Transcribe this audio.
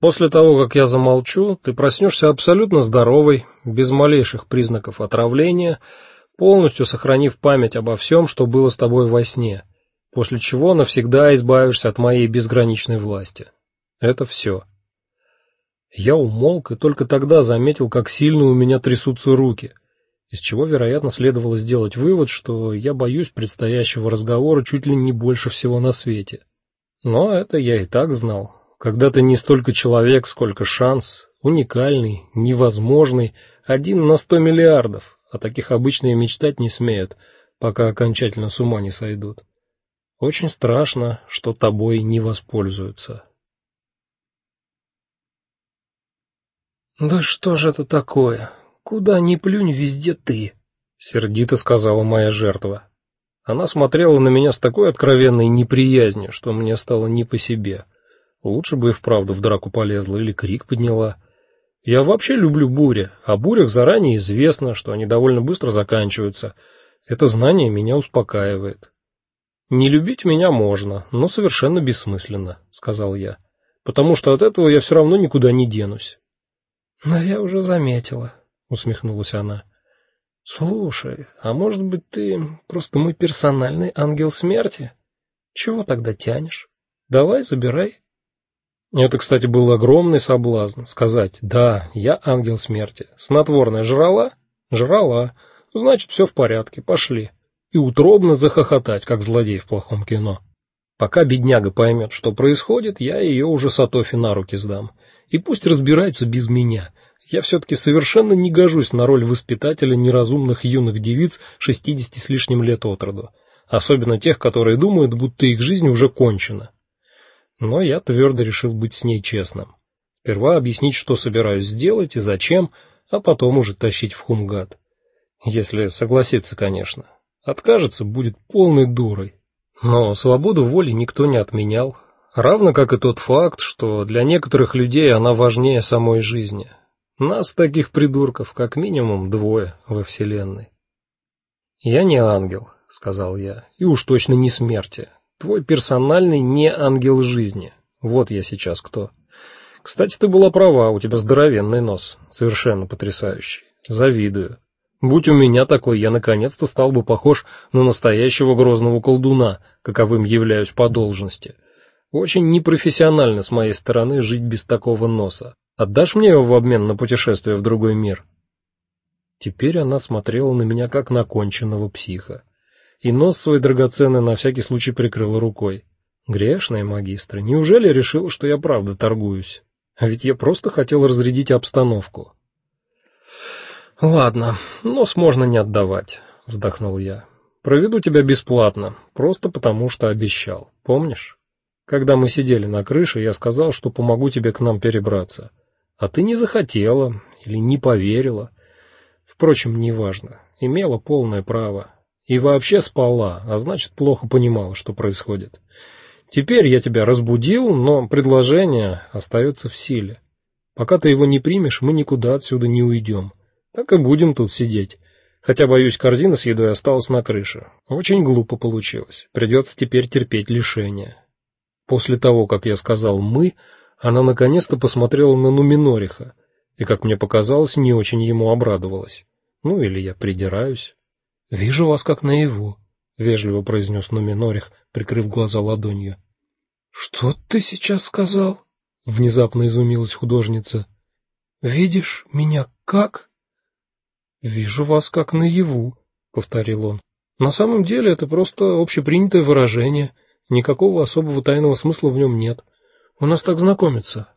После того, как я замолчу, ты проснешься абсолютно здоровой, без малейших признаков отравления, полностью сохранив память обо всем, что было с тобой во сне, после чего навсегда избавишься от моей безграничной власти. Это все. Я умолк и только тогда заметил, как сильно у меня трясутся руки, из чего, вероятно, следовало сделать вывод, что я боюсь предстоящего разговора чуть ли не больше всего на свете. Но это я и так знал. Когда ты не столько человек, сколько шанс, уникальный, невозможный, один на сто миллиардов, а таких обычно и мечтать не смеют, пока окончательно с ума не сойдут. Очень страшно, что тобой не воспользуются. Да что же это такое? Куда ни плюнь, везде ты, сердито сказала моя жертва. Она смотрела на меня с такой откровенной неприязнью, что мне стало не по себе. Лучше бы и вправду в драку полезла или крик подняла. Я вообще люблю бури, а бурях заранее известно, что они довольно быстро заканчиваются. Это знание меня успокаивает. Не любить меня можно, но совершенно бессмысленно, сказал я, потому что от этого я все равно никуда не денусь. Но я уже заметила, усмехнулась она. Слушай, а может быть ты просто мой персональный ангел смерти? Чего тогда тянешь? Давай, забирай. Это, кстати, был огромный соблазн сказать: "Да, я ангел смерти". Снотворное жрала? Жрала. Значит, все в порядке, пошли. И утробно захохотать, как злодей в плохом кино. Пока бедняга поймет, что происходит, я ее уже Сатофи на руки сдам. И пусть разбираются без меня. Я все таки совершенно не гожусь на роль воспитателя неразумных юных девиц 60 с лишним лет от роду, особенно тех, которые думают, будто их жизнь уже кончена. Но я твердо решил быть с ней честным. Сперва объяснить, что собираюсь сделать и зачем, а потом уже тащить в Хумгат. Если согласится, конечно. Откажется, будет полной дурой. Но свободу воли никто не отменял, равно как и тот факт, что для некоторых людей она важнее самой жизни. Нас таких придурков как минимум двое во вселенной. Я не ангел, сказал я. И уж точно не смерти. Твой персональный не ангел жизни. Вот я сейчас кто. Кстати, ты была права, у тебя здоровенный нос, совершенно потрясающий. Завидую. Будь у меня такой, я наконец-то стал бы похож на настоящего грозного колдуна, каковым являюсь по должности. Очень непрофессионально с моей стороны жить без такого носа. Отдашь мне его в обмен на путешествие в другой мир? Теперь она смотрела на меня как на конченного психа и нос свой драгоценный на всякий случай прикрыла рукой. Грешная магистра, неужели решил, что я правда торгуюсь? А ведь я просто хотел разрядить обстановку. Ладно, нос можно не отдавать, вздохнул я. Проведу тебя бесплатно, просто потому что обещал. Помнишь? Когда мы сидели на крыше, я сказал, что помогу тебе к нам перебраться. А ты не захотела или не поверила. Впрочем, неважно. Имела полное право и вообще спала, а значит, плохо понимала, что происходит. Теперь я тебя разбудил, но предложение остается в силе. Пока ты его не примешь, мы никуда отсюда не уйдем. Так и будем тут сидеть. Хотя боюсь, корзина с едой осталась на крыше. Очень глупо получилось. Придется теперь терпеть лишения. После того, как я сказал мы, она наконец-то посмотрела на Нуминориха и, как мне показалось, не очень ему обрадовалась. Ну или я придираюсь. Вижу вас как наяву, вежливо произнес Нуминорих, прикрыв глаза ладонью. Что ты сейчас сказал? внезапно изумилась художница. Видишь меня как? Вижу вас как наяву, повторил он. На самом деле это просто общепринятое выражение, никакого особого тайного смысла в нем нет. У нас так знакомиться.